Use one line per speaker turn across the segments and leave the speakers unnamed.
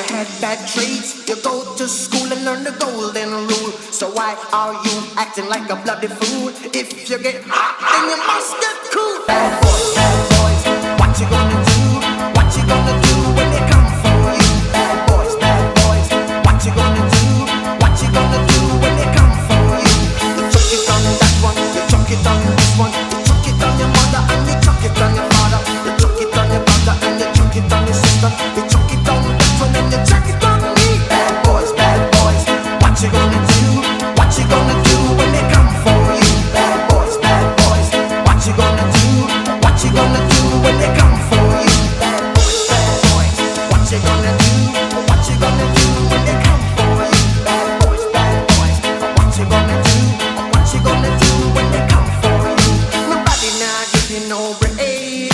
you had bad traits, you go to school and learn the golden rule. So why are you acting like a bloody fool? If you get hot, then you must get cool. Bad boys, bad boys, what you gonna do? What you gonna do when they come for you? Bad boys, bad boys, what you gonna do? What you gonna do when they come for you? You chuck it on that one, you chuck it on this one, you chuck it on your mother and you chuck it on your father, you chuck it on your brother and you chuck it on your sister, you give you no break. Police now give you Bad boys, bad boys. What you gonna do? What you gonna do when they come for you? Nobody not giving over egg.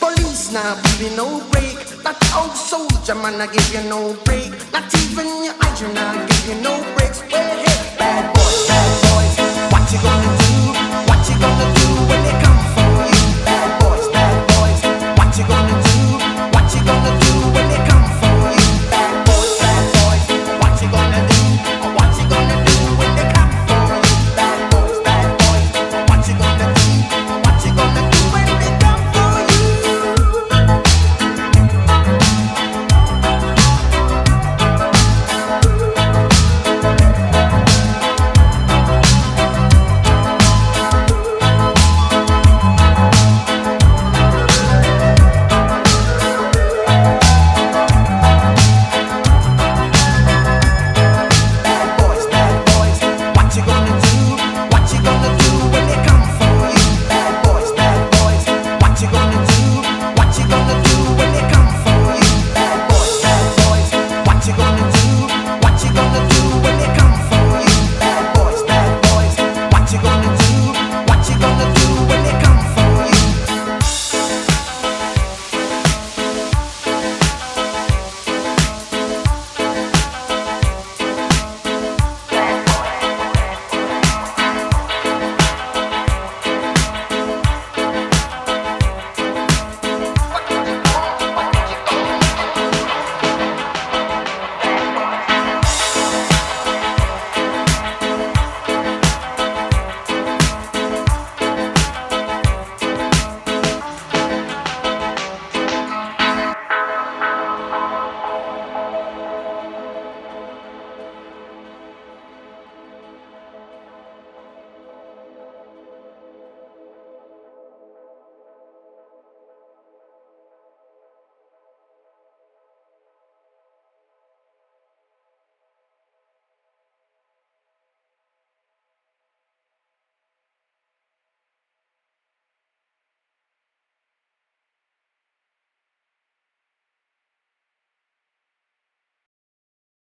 Police not giving no break. That old soldier man I give you no break. Not even your eyes you now give you no breaks. Well, hey, bad boys, bad boys,